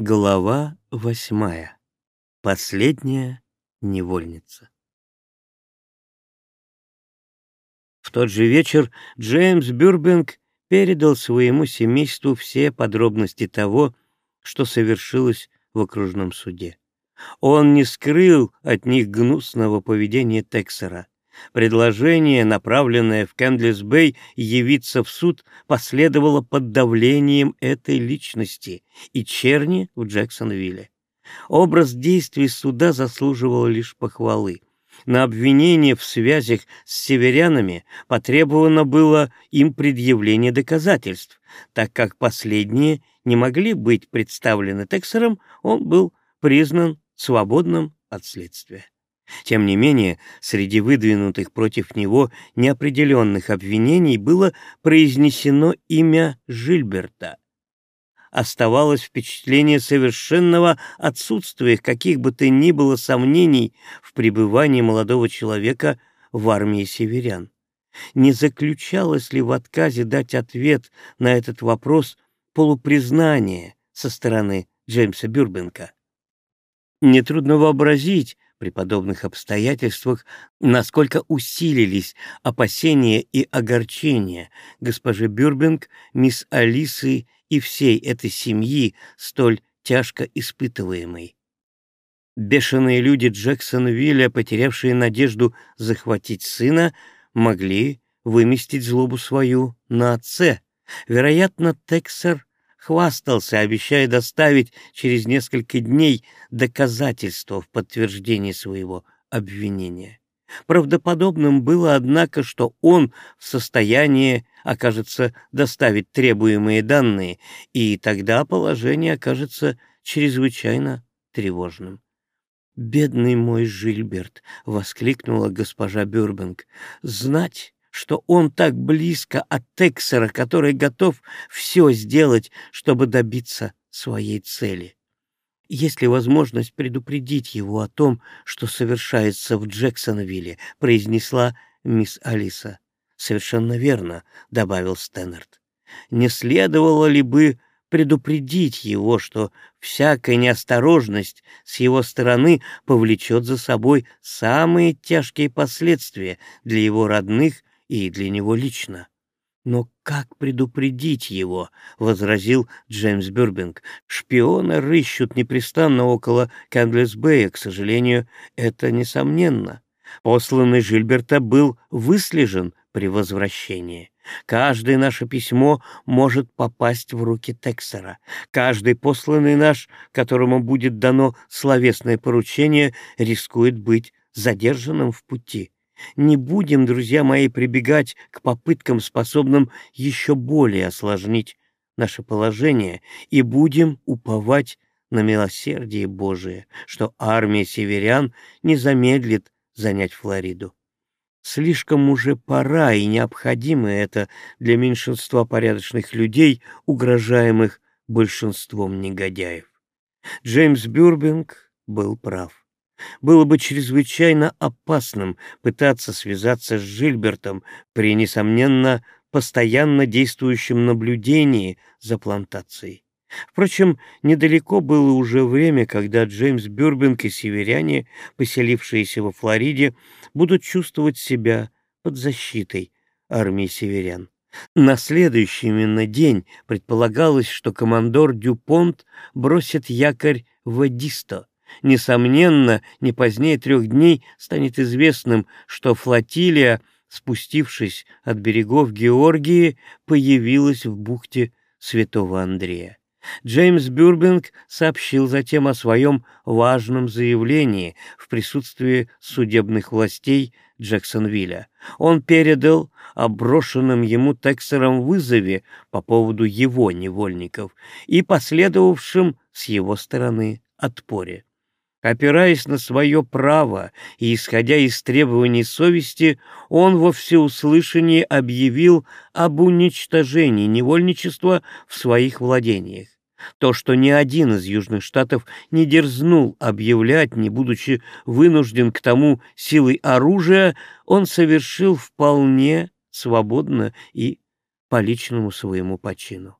Глава восьмая. Последняя невольница. В тот же вечер Джеймс Бюрбинг передал своему семейству все подробности того, что совершилось в окружном суде. Он не скрыл от них гнусного поведения Тексера. Предложение, направленное в Кэндлис-Бэй явиться в суд, последовало под давлением этой личности и черни в Джексонвилле. Образ действий суда заслуживал лишь похвалы. На обвинение в связях с северянами потребовано было им предъявление доказательств. Так как последние не могли быть представлены Тексером, он был признан свободным от следствия. Тем не менее, среди выдвинутых против него неопределенных обвинений было произнесено имя Жильберта. Оставалось впечатление совершенного отсутствия каких бы то ни было сомнений в пребывании молодого человека в армии северян. Не заключалось ли в отказе дать ответ на этот вопрос полупризнание со стороны Джеймса Бюрбенка? Нетрудно вообразить, при подобных обстоятельствах, насколько усилились опасения и огорчения госпожи Бюрбинг, мисс Алисы и всей этой семьи, столь тяжко испытываемой. Бешеные люди Джексонвилля, потерявшие надежду захватить сына, могли выместить злобу свою на отце. Вероятно, Тексер хвастался, обещая доставить через несколько дней доказательства в подтверждение своего обвинения. Правдоподобным было, однако, что он в состоянии окажется доставить требуемые данные, и тогда положение окажется чрезвычайно тревожным. «Бедный мой Жильберт!» — воскликнула госпожа Бюрбинг. «Знать, что он так близко от Тексера, который готов все сделать, чтобы добиться своей цели. Есть ли возможность предупредить его о том, что совершается в Джексонвилле, произнесла мисс Алиса. Совершенно верно, добавил Стэннерт. Не следовало ли бы предупредить его, что всякая неосторожность с его стороны повлечет за собой самые тяжкие последствия для его родных и для него лично. «Но как предупредить его?» — возразил Джеймс Бюрбинг. «Шпиона рыщут непрестанно около Кэндлес-Бэя, к сожалению, это несомненно. Посланный Жильберта был выслежен при возвращении. Каждое наше письмо может попасть в руки Тексера. Каждый посланный наш, которому будет дано словесное поручение, рискует быть задержанным в пути. Не будем, друзья мои, прибегать к попыткам, способным еще более осложнить наше положение, и будем уповать на милосердие Божие, что армия северян не замедлит занять Флориду. Слишком уже пора и необходимо это для меньшинства порядочных людей, угрожаемых большинством негодяев. Джеймс Бюрбинг был прав. Было бы чрезвычайно опасным пытаться связаться с Жильбертом при, несомненно, постоянно действующем наблюдении за плантацией. Впрочем, недалеко было уже время, когда Джеймс Бюрбинг и северяне, поселившиеся во Флориде, будут чувствовать себя под защитой армии северян. На следующий именно день предполагалось, что командор Дюпонт бросит якорь в Эдисто, Несомненно, не позднее трех дней станет известным, что флотилия, спустившись от берегов Георгии, появилась в бухте Святого Андрея. Джеймс Бюрбинг сообщил затем о своем важном заявлении в присутствии судебных властей Джексонвилля. Он передал оброшенным ему Тексером вызове по поводу его невольников и последовавшим с его стороны отпоре. Опираясь на свое право и исходя из требований совести, он во всеуслышание объявил об уничтожении невольничества в своих владениях. То, что ни один из Южных Штатов не дерзнул объявлять, не будучи вынужден к тому силой оружия, он совершил вполне свободно и по личному своему почину.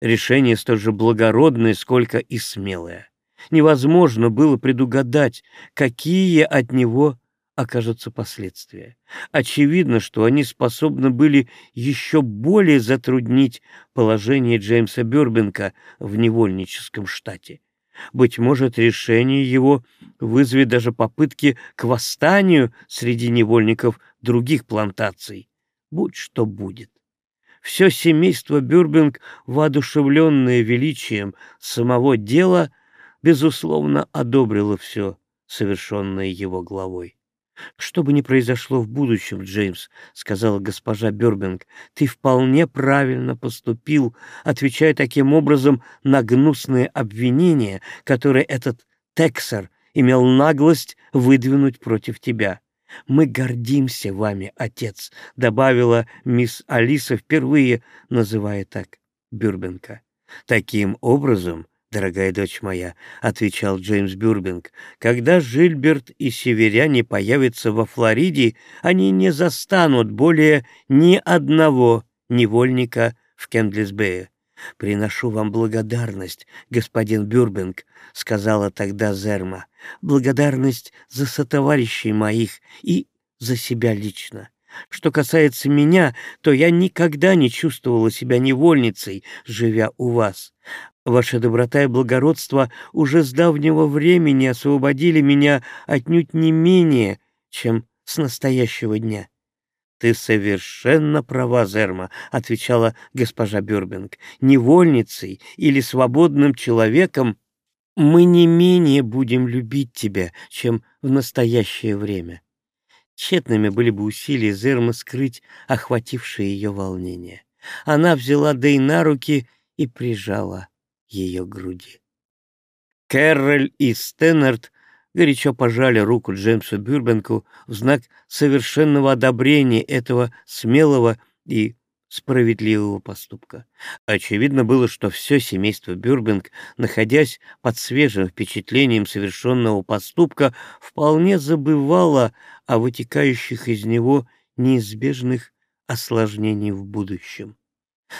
Решение столь же благородное, сколько и смелое. Невозможно было предугадать, какие от него окажутся последствия. Очевидно, что они способны были еще более затруднить положение Джеймса Бёрбенка в невольническом штате. Быть может, решение его вызовет даже попытки к восстанию среди невольников других плантаций. Будь что будет. Все семейство Бюрбинг, воодушевленное величием самого дела, безусловно, одобрило все, совершенное его главой. «Что бы ни произошло в будущем, Джеймс», — сказала госпожа Бёрбинг, — «ты вполне правильно поступил, отвечая таким образом на гнусные обвинения, которые этот Тексер имел наглость выдвинуть против тебя». «Мы гордимся вами, отец», — добавила мисс Алиса, впервые называя так Бюрбенка. «Таким образом, дорогая дочь моя», — отвечал Джеймс Бюрбинг, «когда Жильберт и северяне появятся во Флориде, они не застанут более ни одного невольника в Кендлисбее. «Приношу вам благодарность, господин Бюрбинг», — сказала тогда Зерма. «Благодарность за сотоварищей моих и за себя лично. Что касается меня, то я никогда не чувствовала себя невольницей, живя у вас. Ваша доброта и благородство уже с давнего времени освободили меня отнюдь не менее, чем с настоящего дня. «Ты совершенно права, Зерма», — отвечала госпожа Бюрбинг. «Невольницей или свободным человеком мы не менее будем любить тебя, чем в настоящее время». Тщетными были бы усилия Зерма скрыть охватившее ее волнение. Она взяла Дэй на руки и прижала ее груди. Кэрроль и Стэннерд горячо пожали руку Джеймсу Бюрбенку в знак совершенного одобрения этого смелого и справедливого поступка. Очевидно было, что все семейство Бюрбенг, находясь под свежим впечатлением совершенного поступка, вполне забывало о вытекающих из него неизбежных осложнений в будущем.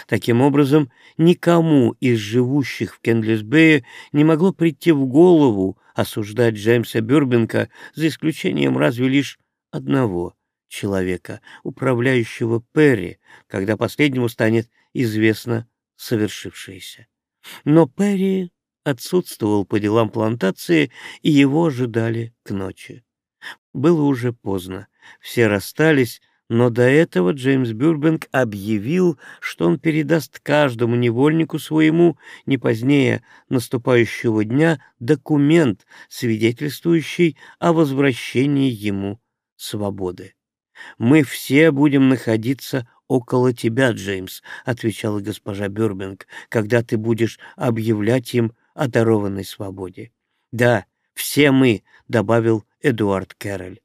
Таким образом, никому из живущих в Кендлисбее не могло прийти в голову осуждать Джеймса Бюрбенка за исключением разве лишь одного человека, управляющего Перри, когда последнему станет известно совершившееся. Но Перри отсутствовал по делам плантации, и его ожидали к ночи. Было уже поздно. Все расстались, но до этого Джеймс Бюрбенг объявил, что он передаст каждому невольнику своему не позднее наступающего дня документ, свидетельствующий о возвращении ему свободы. «Мы все будем находиться около тебя, Джеймс», — отвечала госпожа Бюрбенг, «когда ты будешь объявлять им о дарованной свободе». «Да, все мы», — добавил Эдуард Кэрроль.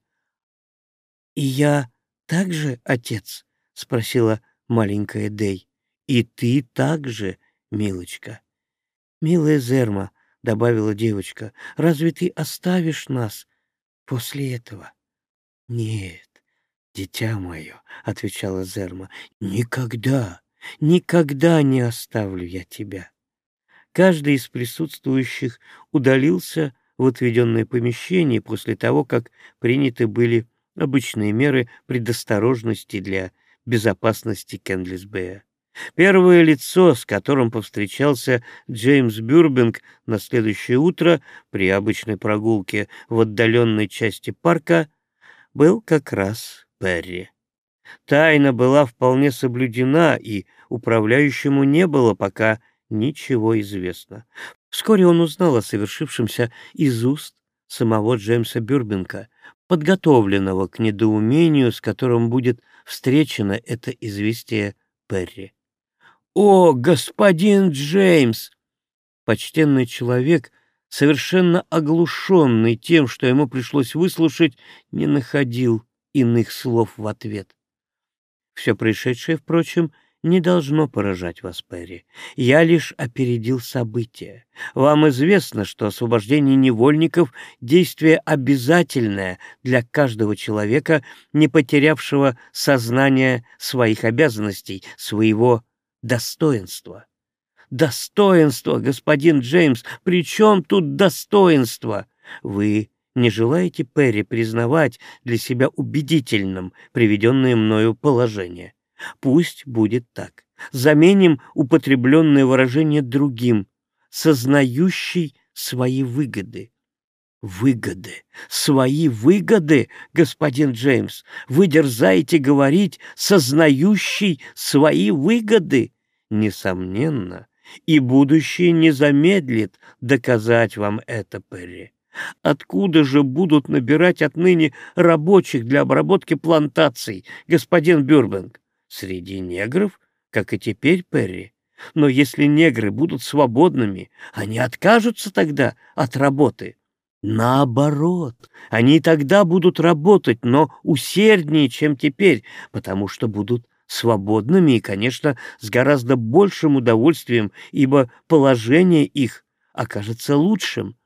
«И я так же, отец?» — спросила маленькая Дей. «И ты также, милочка». «Милая Зерма», — добавила девочка, — «разве ты оставишь нас после этого?» «Нет, дитя мое», — отвечала Зерма, — «никогда, никогда не оставлю я тебя». Каждый из присутствующих удалился в отведенное помещение после того, как приняты были обычные меры предосторожности для безопасности Кендлисбея. Первое лицо, с которым повстречался Джеймс Бюрбинг на следующее утро при обычной прогулке в отдаленной части парка, был как раз Перри. Тайна была вполне соблюдена, и управляющему не было пока ничего известно. Вскоре он узнал о совершившемся из уст самого Джеймса Бюрбинга, подготовленного к недоумению, с которым будет встречено это известие Перри. «О, господин Джеймс!» Почтенный человек, совершенно оглушенный тем, что ему пришлось выслушать, не находил иных слов в ответ. Все происшедшее, впрочем, — не должно поражать вас, Перри. Я лишь опередил события. Вам известно, что освобождение невольников — действие обязательное для каждого человека, не потерявшего сознание своих обязанностей, своего достоинства. достоинство, господин Джеймс? При чем тут достоинство? Вы не желаете, Перри, признавать для себя убедительным приведенное мною положение? Пусть будет так. Заменим употребленное выражение другим, сознающий свои выгоды. Выгоды, свои выгоды, господин Джеймс, вы дерзаете говорить «сознающий свои выгоды». Несомненно, и будущее не замедлит доказать вам это, Перри. Откуда же будут набирать отныне рабочих для обработки плантаций, господин Бюрбенг? Среди негров, как и теперь, Перри. Но если негры будут свободными, они откажутся тогда от работы. Наоборот, они тогда будут работать, но усерднее, чем теперь, потому что будут свободными и, конечно, с гораздо большим удовольствием, ибо положение их окажется лучшим.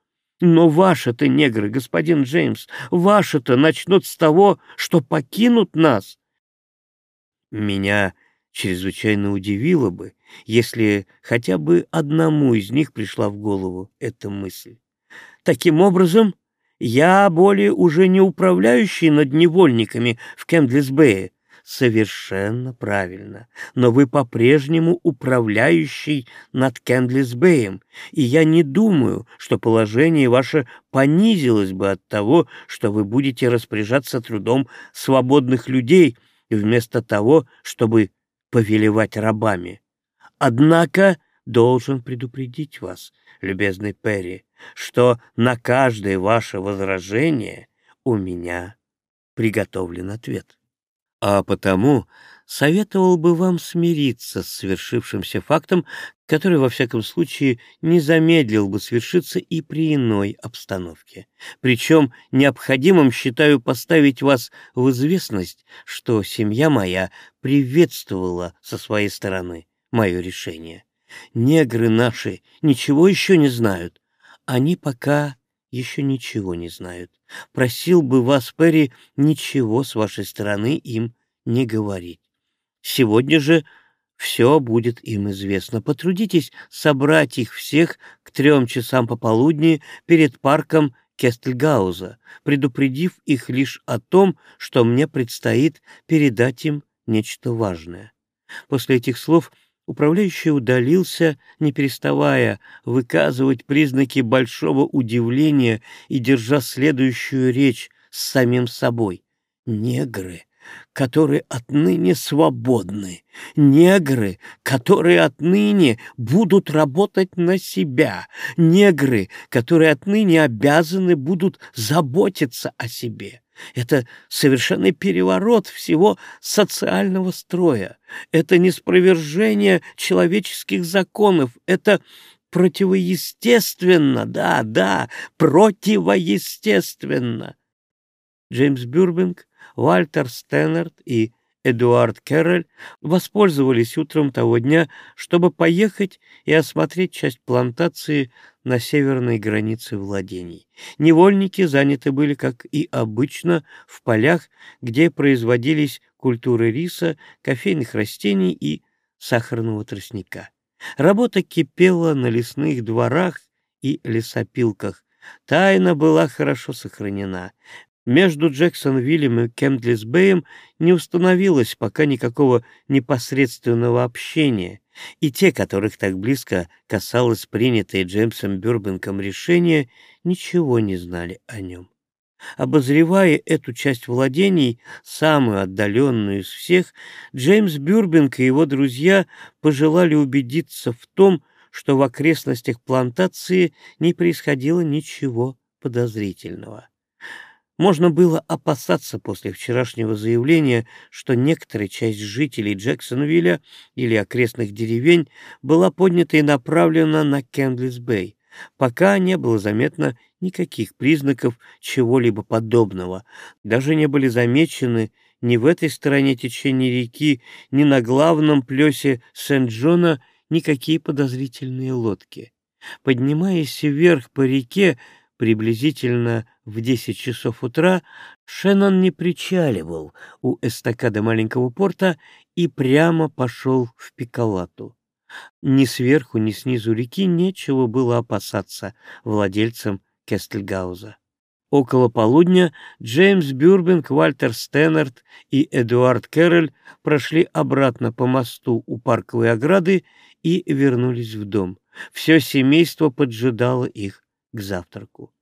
Но ваши-то негры, господин Джеймс, ваши-то начнут с того, что покинут нас. Меня чрезвычайно удивило бы, если хотя бы одному из них пришла в голову эта мысль. Таким образом, я более уже не управляющий над невольниками в Кэмдлисбее. Совершенно правильно. Но вы по-прежнему управляющий над Кэндлисбеем, и я не думаю, что положение ваше понизилось бы от того, что вы будете распоряжаться трудом свободных людей вместо того, чтобы повелевать рабами. Однако должен предупредить вас, любезный Перри, что на каждое ваше возражение у меня приготовлен ответ. А потому советовал бы вам смириться с свершившимся фактом, который, во всяком случае, не замедлил бы свершиться и при иной обстановке. Причем необходимым считаю поставить вас в известность, что семья моя приветствовала со своей стороны мое решение. Негры наши ничего еще не знают. Они пока еще ничего не знают. Просил бы вас, Перри, ничего с вашей стороны им не говорить. Сегодня же все будет им известно. Потрудитесь собрать их всех к трем часам пополудни перед парком Кестельгауза, предупредив их лишь о том, что мне предстоит передать им нечто важное. После этих слов Управляющий удалился, не переставая выказывать признаки большого удивления и держа следующую речь с самим собой. «Негры, которые отныне свободны, негры, которые отныне будут работать на себя, негры, которые отныне обязаны будут заботиться о себе». Это совершенный переворот всего социального строя. Это неспровержение человеческих законов. Это противоестественно, да, да, противоестественно. Джеймс Бюрбинг, Вальтер Стэннерт и Эдуард Керроль воспользовались утром того дня, чтобы поехать и осмотреть часть плантации на северной границе владений. Невольники заняты были, как и обычно, в полях, где производились культуры риса, кофейных растений и сахарного тростника. Работа кипела на лесных дворах и лесопилках. Тайна была хорошо сохранена. Между Джексонвиллем и Кемдлисбеем не установилось пока никакого непосредственного общения, и те, которых так близко касалось принятое Джеймсом Бюрбенком решение, ничего не знали о нем. Обозревая эту часть владений, самую отдаленную из всех, Джеймс Бюрбенк и его друзья пожелали убедиться в том, что в окрестностях плантации не происходило ничего подозрительного. Можно было опасаться после вчерашнего заявления, что некоторая часть жителей Джексонвилля или окрестных деревень была поднята и направлена на Кендлис-Бэй. Пока не было заметно никаких признаков чего-либо подобного. Даже не были замечены ни в этой стороне течения реки, ни на главном плесе Сент-Джона никакие подозрительные лодки. Поднимаясь вверх по реке, Приблизительно в десять часов утра Шеннон не причаливал у эстакады маленького порта и прямо пошел в Пикалату. Ни сверху, ни снизу реки нечего было опасаться владельцам Кестельгауза. Около полудня Джеймс Бюрбинг, Вальтер Стэннерт и Эдуард Кэрроль прошли обратно по мосту у парковой ограды и вернулись в дом. Все семейство поджидало их к завтраку.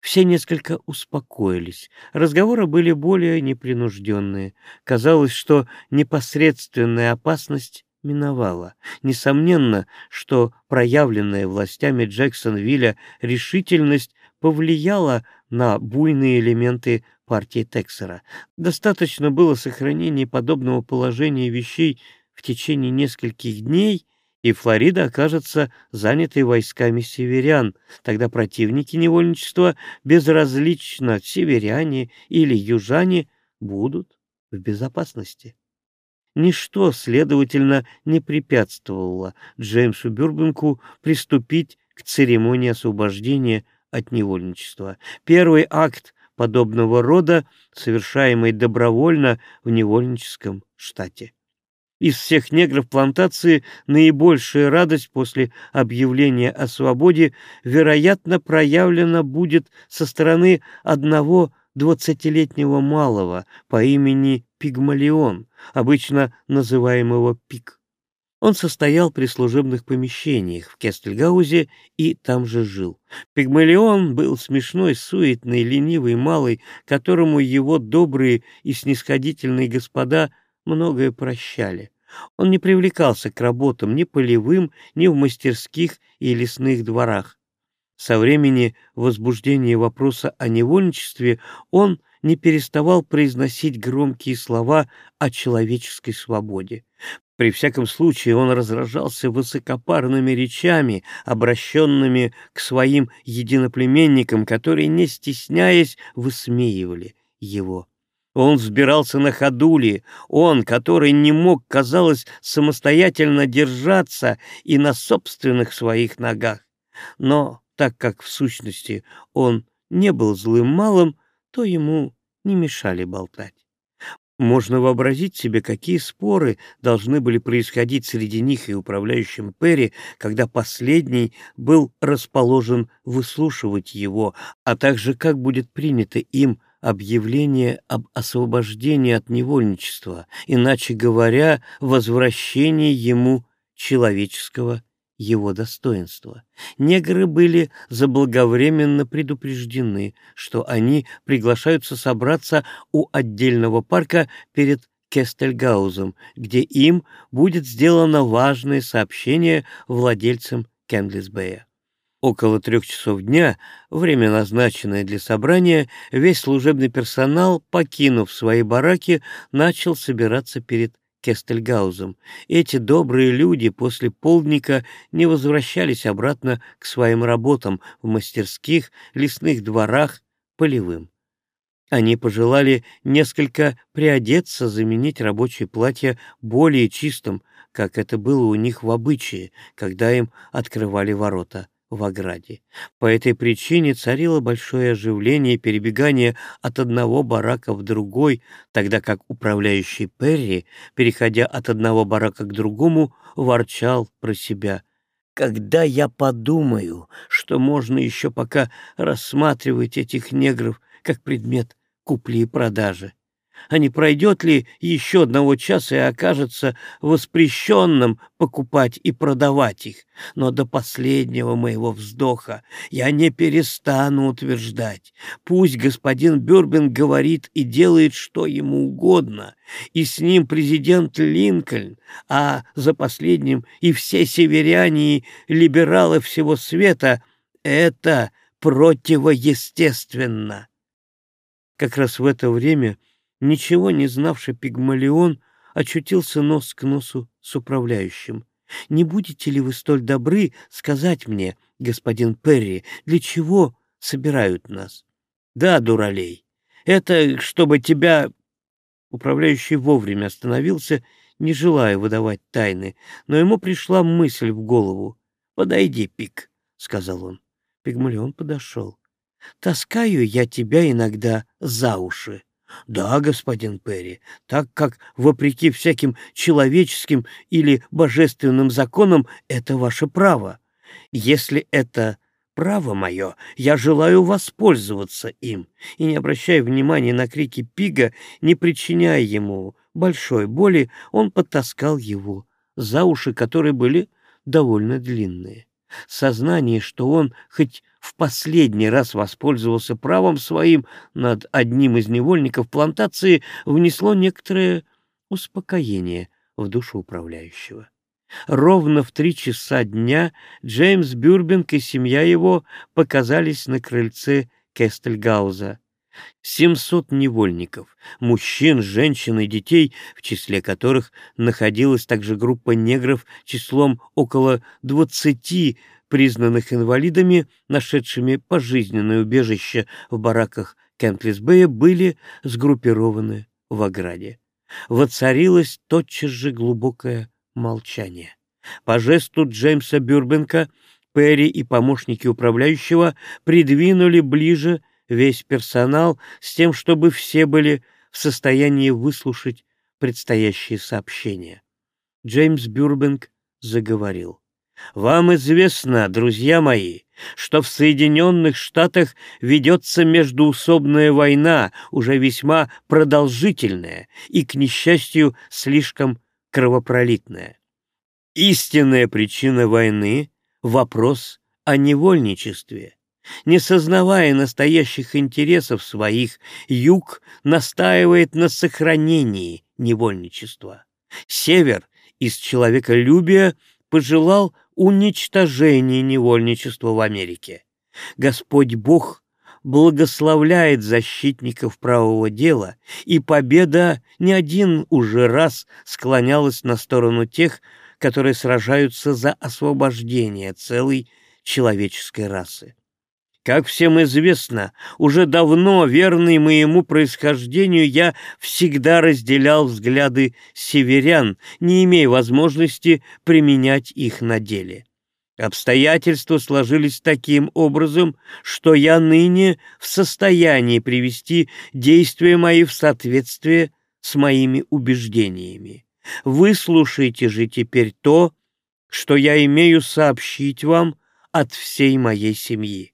Все несколько успокоились. Разговоры были более непринужденные. Казалось, что непосредственная опасность миновала. Несомненно, что проявленная властями Джексонвилля решительность повлияла на буйные элементы партии Тексера. Достаточно было сохранения подобного положения вещей в течение нескольких дней, и Флорида окажется занятой войсками северян. Тогда противники невольничества, безразлично северяне или южане, будут в безопасности. Ничто, следовательно, не препятствовало Джеймсу Бюрбенку приступить к церемонии освобождения от невольничества. Первый акт подобного рода, совершаемый добровольно в невольническом штате. Из всех негров плантации наибольшая радость после объявления о свободе, вероятно, проявлена будет со стороны одного двадцатилетнего малого по имени Пигмалион, обычно называемого Пик. Он состоял при служебных помещениях в Кестельгаузе и там же жил. Пигмалион был смешной, суетный, ленивый малый, которому его добрые и снисходительные господа многое прощали. Он не привлекался к работам ни полевым, ни в мастерских и лесных дворах. Со времени возбуждения вопроса о невольничестве он не переставал произносить громкие слова о человеческой свободе. При всяком случае он разражался высокопарными речами, обращенными к своим единоплеменникам, которые, не стесняясь, высмеивали его. Он взбирался на ходули, он, который не мог, казалось, самостоятельно держаться и на собственных своих ногах. Но так как в сущности он не был злым малым, то ему не мешали болтать. Можно вообразить себе, какие споры должны были происходить среди них и управляющим Перри, когда последний был расположен выслушивать его, а также как будет принято им объявление об освобождении от невольничества, иначе говоря, возвращении ему человеческого его достоинства. Негры были заблаговременно предупреждены, что они приглашаются собраться у отдельного парка перед Кестельгаузом, где им будет сделано важное сообщение владельцам Кендлисбея. Около трех часов дня, время назначенное для собрания, весь служебный персонал, покинув свои бараки, начал собираться перед Кестельгаузом. Эти добрые люди после полдника не возвращались обратно к своим работам в мастерских, лесных дворах, полевым. Они пожелали несколько приодеться, заменить рабочее платье более чистым, как это было у них в обычае, когда им открывали ворота в ограде. По этой причине царило большое оживление и перебегание от одного барака в другой, тогда как управляющий Перри, переходя от одного барака к другому, ворчал про себя. «Когда я подумаю, что можно еще пока рассматривать этих негров как предмет купли и продажи, а не пройдет ли еще одного часа и окажется воспрещенным покупать и продавать их. Но до последнего моего вздоха я не перестану утверждать. Пусть господин Бюрбин говорит и делает, что ему угодно, и с ним президент Линкольн, а за последним и все северяне и либералы всего света — это противоестественно. Как раз в это время Ничего не знавший Пигмалион очутился нос к носу с управляющим. «Не будете ли вы столь добры сказать мне, господин Перри, для чего собирают нас?» «Да, дуралей, это чтобы тебя...» Управляющий вовремя остановился, не желая выдавать тайны, но ему пришла мысль в голову. «Подойди, Пик», — сказал он. Пигмалион подошел. «Таскаю я тебя иногда за уши. Да, господин Перри, так как, вопреки всяким человеческим или божественным законам, это ваше право. Если это право мое, я желаю воспользоваться им, и, не обращая внимания на крики Пига, не причиняя ему большой боли, он подтаскал его за уши, которые были довольно длинные. Сознание, что он хоть в последний раз воспользовался правом своим над одним из невольников плантации, внесло некоторое успокоение в душу управляющего. Ровно в три часа дня Джеймс Бюрбинг и семья его показались на крыльце Кестельгауза. Семьсот невольников, мужчин, женщин и детей, в числе которых находилась также группа негров числом около двадцати, признанных инвалидами, нашедшими пожизненное убежище в бараках Кентлисбея, были сгруппированы в ограде. Воцарилось тотчас же глубокое молчание. По жесту Джеймса Бюрбенка Перри и помощники управляющего придвинули ближе весь персонал с тем, чтобы все были в состоянии выслушать предстоящие сообщения. Джеймс Бюрбенк заговорил. «Вам известно, друзья мои, что в Соединенных Штатах ведется междуусобная война, уже весьма продолжительная и, к несчастью, слишком кровопролитная. Истинная причина войны — вопрос о невольничестве. Не сознавая настоящих интересов своих, Юг настаивает на сохранении невольничества. Север из человеколюбия пожелал уничтожения невольничества в Америке. Господь Бог благословляет защитников правого дела, и победа не один уже раз склонялась на сторону тех, которые сражаются за освобождение целой человеческой расы. Как всем известно, уже давно, верный моему происхождению, я всегда разделял взгляды северян, не имея возможности применять их на деле. Обстоятельства сложились таким образом, что я ныне в состоянии привести действия мои в соответствие с моими убеждениями. Выслушайте же теперь то, что я имею сообщить вам от всей моей семьи.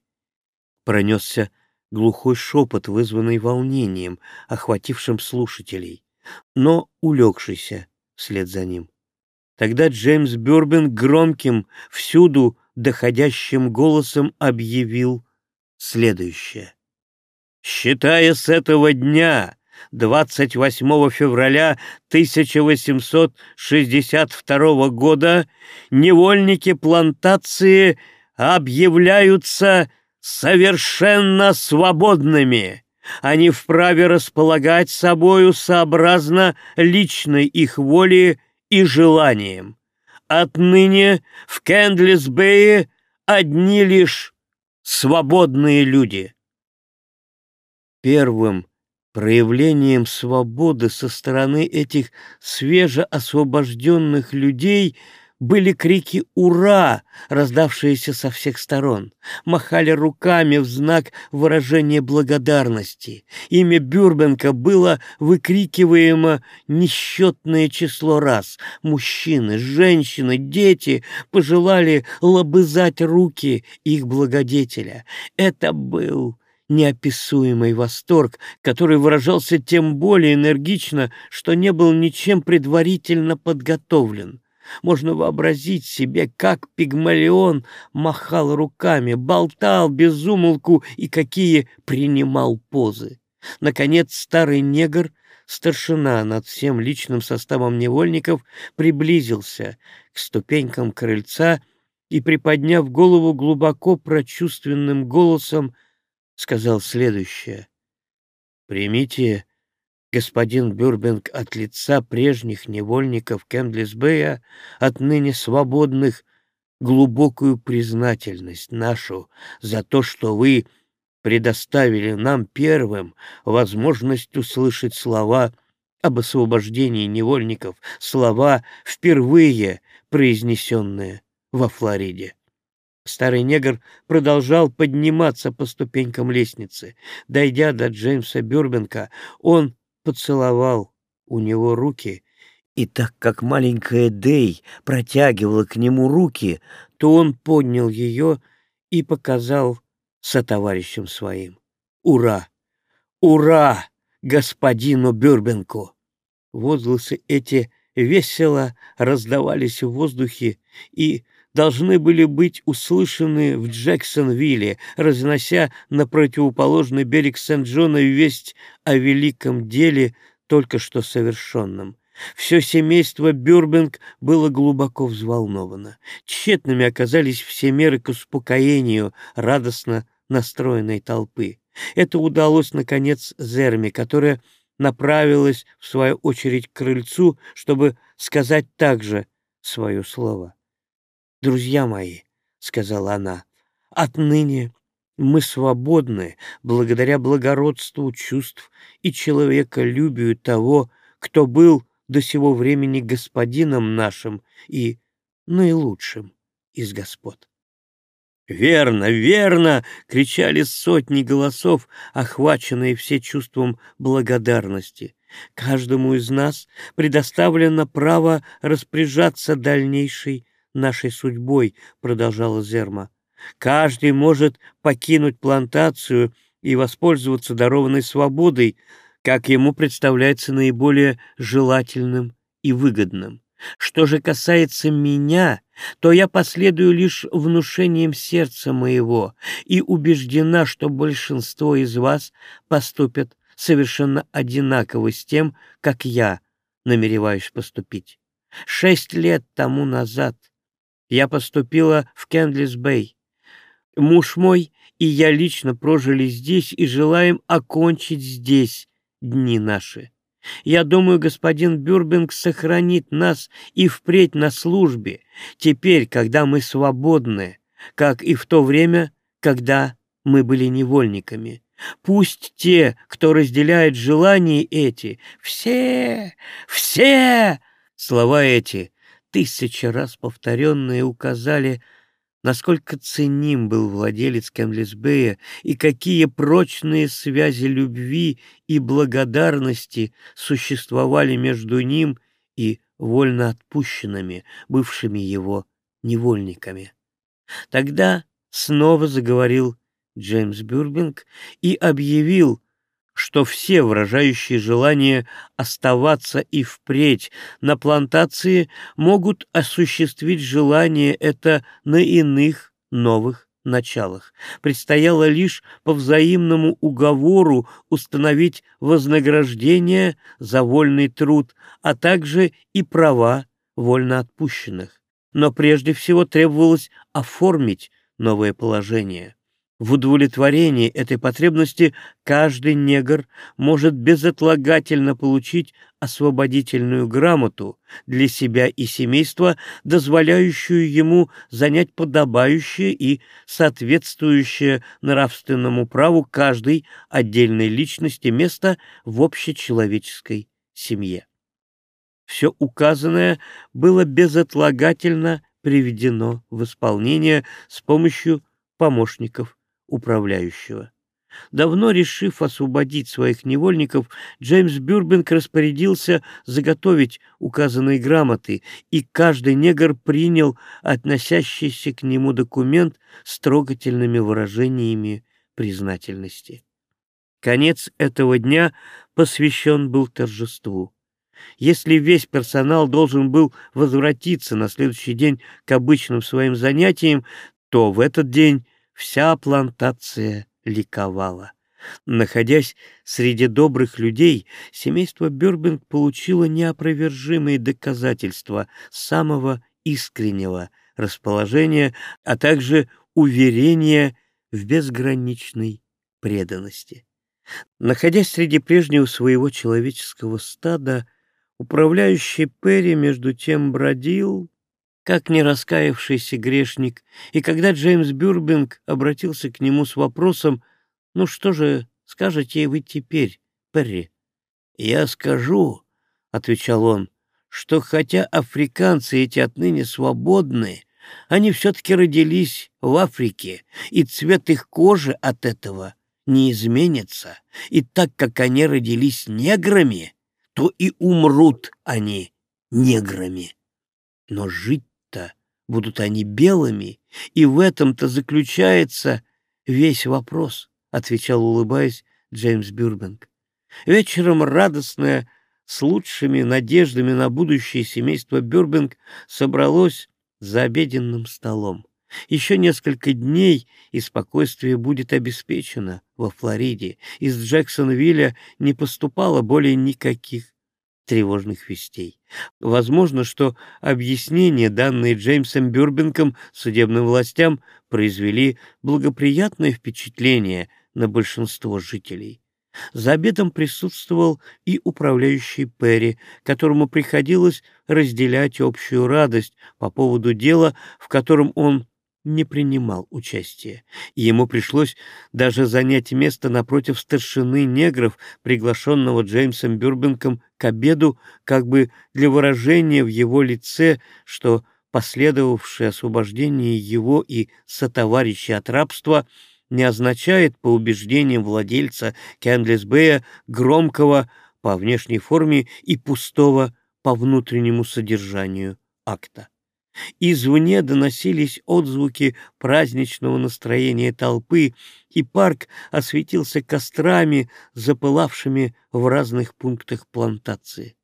Пронесся глухой шепот, вызванный волнением, охватившим слушателей, но улегшийся вслед за ним. Тогда Джеймс Бёрбен громким, всюду доходящим голосом объявил следующее. «Считая с этого дня, 28 февраля 1862 года, невольники плантации объявляются совершенно свободными. Они вправе располагать собою сообразно личной их воле и желанием. Отныне в Кендлисбее одни лишь свободные люди. Первым проявлением свободы со стороны этих свежеосвобожденных людей – были крики «Ура!», раздавшиеся со всех сторон. Махали руками в знак выражения благодарности. Имя Бюрбенка было выкрикиваемо несчетное число раз. Мужчины, женщины, дети пожелали лобызать руки их благодетеля. Это был неописуемый восторг, который выражался тем более энергично, что не был ничем предварительно подготовлен. Можно вообразить себе, как Пигмалион махал руками, болтал без умолку и какие принимал позы. Наконец старый негр, старшина над всем личным составом невольников, приблизился к ступенькам крыльца и, приподняв голову глубоко прочувственным голосом, сказал следующее. «Примите господин Бюрбенг от лица прежних невольников Кемдлисбея, отныне свободных, глубокую признательность нашу за то, что вы предоставили нам первым возможность услышать слова об освобождении невольников, слова, впервые произнесенные во Флориде. Старый негр продолжал подниматься по ступенькам лестницы. Дойдя до Джеймса Бюрбенка, он поцеловал у него руки, и так как маленькая Дей протягивала к нему руки, то он поднял ее и показал сотоварищам своим. «Ура! Ура! Господину Бюрбенку!» Возгласы эти весело раздавались в воздухе и должны были быть услышаны в Джексонвилле, разнося на противоположный берег Сент-Джона весть о великом деле, только что совершенном. Все семейство Бюрбинг было глубоко взволновано. Тщетными оказались все меры к успокоению радостно настроенной толпы. Это удалось, наконец, Зерме, которая направилась, в свою очередь, к крыльцу, чтобы сказать также свое слово. «Друзья мои», — сказала она, — «отныне мы свободны благодаря благородству чувств и человеколюбию того, кто был до сего времени господином нашим и наилучшим из господ. «Верно, верно!» — кричали сотни голосов, охваченные все чувством благодарности. «Каждому из нас предоставлено право распоряжаться дальнейшей нашей судьбой», — продолжала Зерма. «Каждый может покинуть плантацию и воспользоваться дарованной свободой, как ему представляется наиболее желательным и выгодным. Что же касается меня, то я последую лишь внушением сердца моего и убеждена, что большинство из вас поступят совершенно одинаково с тем, как я намереваюсь поступить. Шесть лет тому назад я поступила в Кендлис-Бэй. Муж мой и я лично прожили здесь и желаем окончить здесь дни наши. Я думаю, господин Бюрбинг сохранит нас и впредь на службе, теперь, когда мы свободны, как и в то время, когда мы были невольниками. Пусть те, кто разделяет желания эти, все, все, слова эти, тысячи раз повторенные, указали насколько ценим был владелец Кемлисбея и какие прочные связи любви и благодарности существовали между ним и вольно отпущенными, бывшими его невольниками. Тогда снова заговорил Джеймс Бюрбинг и объявил, что все выражающие желание оставаться и впредь на плантации могут осуществить желание это на иных новых началах. Предстояло лишь по взаимному уговору установить вознаграждение за вольный труд, а также и права вольноотпущенных. Но прежде всего требовалось оформить новое положение. В удовлетворении этой потребности каждый негр может безотлагательно получить освободительную грамоту для себя и семейства, дозволяющую ему занять подобающее и соответствующее нравственному праву каждой отдельной личности место в общечеловеческой семье. Все указанное было безотлагательно приведено в исполнение с помощью помощников управляющего. Давно решив освободить своих невольников, Джеймс Бюрбинг распорядился заготовить указанные грамоты, и каждый негр принял относящийся к нему документ с трогательными выражениями признательности. Конец этого дня посвящен был торжеству. Если весь персонал должен был возвратиться на следующий день к обычным своим занятиям, то в этот день Вся плантация ликовала. Находясь среди добрых людей, семейство Бёрбинг получило неопровержимые доказательства самого искреннего расположения, а также уверения в безграничной преданности. Находясь среди прежнего своего человеческого стада, управляющий Перри между тем бродил, как не раскаявшийся грешник, и когда Джеймс Бюрбинг обратился к нему с вопросом «Ну что же скажете вы теперь, Перри?» «Я скажу», — отвечал он, — «что хотя африканцы эти отныне свободны, они все-таки родились в Африке, и цвет их кожи от этого не изменится. И так как они родились неграми, то и умрут они неграми. Но жить-то будут они белыми, и в этом-то заключается весь вопрос, — отвечал, улыбаясь, Джеймс Бюрбенг. Вечером радостное, с лучшими надеждами на будущее семейство Бюрбенг собралось за обеденным столом. Еще несколько дней, и спокойствие будет обеспечено во Флориде. Из Джексонвилля не поступало более никаких тревожных вестей. Возможно, что объяснения, данные Джеймсом Бюрбенком судебным властям, произвели благоприятное впечатление на большинство жителей. За обедом присутствовал и управляющий Перри, которому приходилось разделять общую радость по поводу дела, в котором он не принимал участия. Ему пришлось даже занять место напротив старшины негров, приглашенного Джеймсом Бюрбенком к обеду, как бы для выражения в его лице, что последовавшее освобождение его и сотоварища от рабства — не означает, по убеждениям владельца Кендлисбея, громкого по внешней форме и пустого по внутреннему содержанию акта. Извне доносились отзвуки праздничного настроения толпы, и парк осветился кострами, запылавшими в разных пунктах плантации.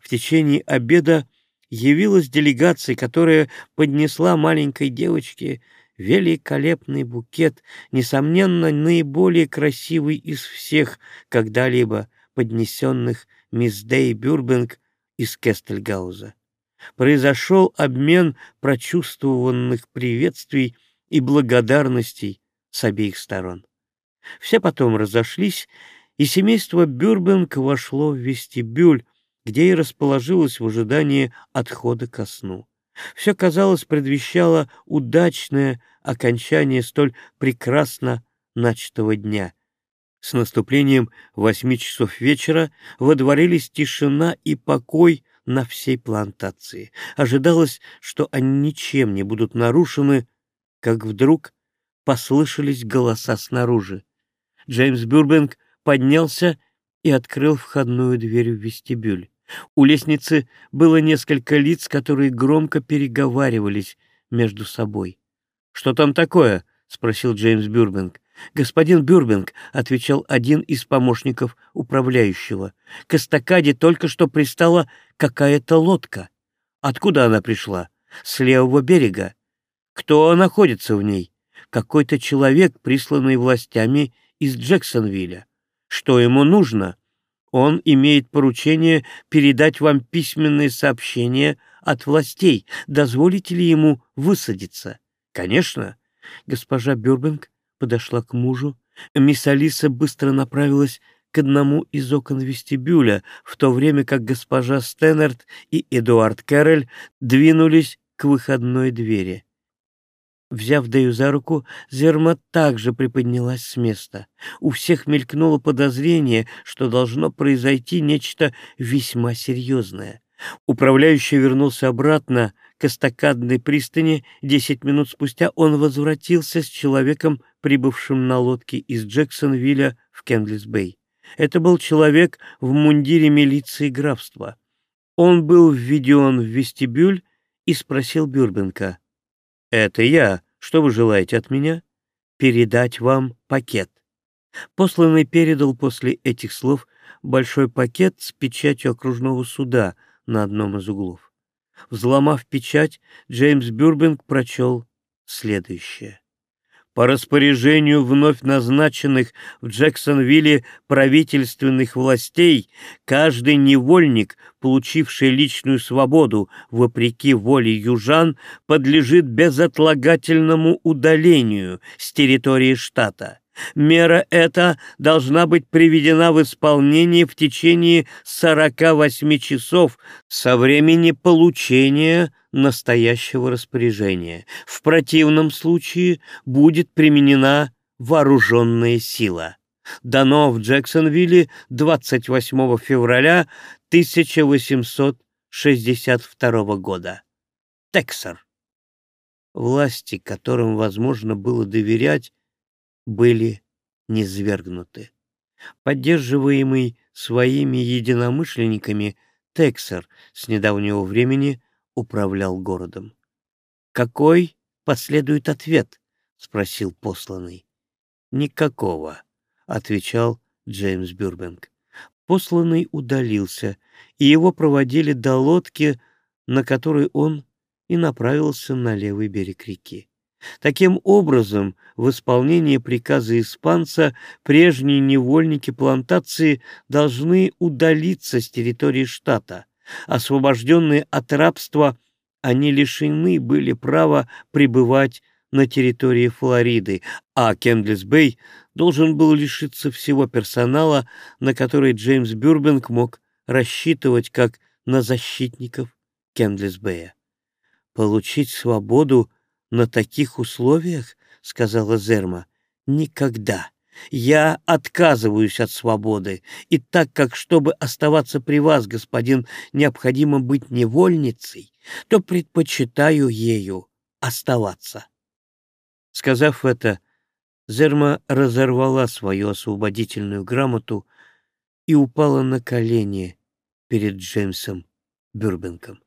В течение обеда явилась делегация, которая поднесла маленькой девочке великолепный букет, несомненно, наиболее красивый из всех когда-либо поднесенных мисс Дэй Бюрбенг из Кестельгауза. Произошел обмен прочувствованных приветствий и благодарностей с обеих сторон. Все потом разошлись, и семейство Бюрбенг вошло в вестибюль, где и расположилось в ожидании отхода ко сну. Все, казалось, предвещало удачное окончание столь прекрасно начатого дня. С наступлением восьми часов вечера водворились тишина и покой на всей плантации. Ожидалось, что они ничем не будут нарушены, как вдруг послышались голоса снаружи. Джеймс Бюрбенг поднялся и открыл входную дверь в вестибюль. У лестницы было несколько лиц, которые громко переговаривались между собой. «Что там такое?» — спросил Джеймс Бюрбинг. «Господин Бюрбинг», — отвечал один из помощников управляющего, — «к эстакаде только что пристала какая-то лодка. Откуда она пришла? С левого берега. Кто находится в ней? Какой-то человек, присланный властями из Джексонвилля. Что ему нужно?» Он имеет поручение передать вам письменные сообщения от властей. Дозволите ли ему высадиться? Конечно. Госпожа Бюрбенг подошла к мужу. Мисс Алиса быстро направилась к одному из окон вестибюля, в то время как госпожа Стэннерт и Эдуард Кэрроль двинулись к выходной двери. Взяв Дэю за руку, Зерма также приподнялась с места. У всех мелькнуло подозрение, что должно произойти нечто весьма серьезное. Управляющий вернулся обратно к эстакадной пристани. Десять минут спустя он возвратился с человеком, прибывшим на лодке из Джексонвилля в Кендлис-Бэй. Это был человек в мундире милиции графства. Он был введен в вестибюль и спросил Бюрбенка — «Это я. Что вы желаете от меня?» «Передать вам пакет». Посланный передал после этих слов большой пакет с печатью окружного суда на одном из углов. Взломав печать, Джеймс Бюрбинг прочел следующее по распоряжению вновь назначенных в Джексонвилле правительственных властей, каждый невольник, получивший личную свободу вопреки воле южан, подлежит безотлагательному удалению с территории штата. Мера эта должна быть приведена в исполнение в течение 48 часов со времени получения настоящего распоряжения. В противном случае будет применена вооруженная сила. Дано в Джексонвилле 28 февраля 1862 года. Тексер. власти, которым возможно было доверять, были низвергнуты. Поддерживаемый своими единомышленниками, Тексер с недавнего времени управлял городом. «Какой последует ответ?» — спросил посланный. «Никакого», — отвечал Джеймс Бюрбенг. Посланный удалился, и его проводили до лодки, на которой он и направился на левый берег реки. Таким образом, в исполнении приказа испанца прежние невольники плантации должны удалиться с территории штата. Освобожденные от рабства, они лишены были права пребывать на территории Флориды, а Кендлис-Бэй должен был лишиться всего персонала, на который Джеймс Бербанк мог рассчитывать как на защитников Кендлис-Бэя. Получить свободу на таких условиях, — сказала Зерма, — никогда. Я отказываюсь от свободы, и так как, чтобы оставаться при вас, господин, необходимо быть невольницей, то предпочитаю ею оставаться. Сказав это, Зерма разорвала свою освободительную грамоту и упала на колени перед Джеймсом Бюрбенком.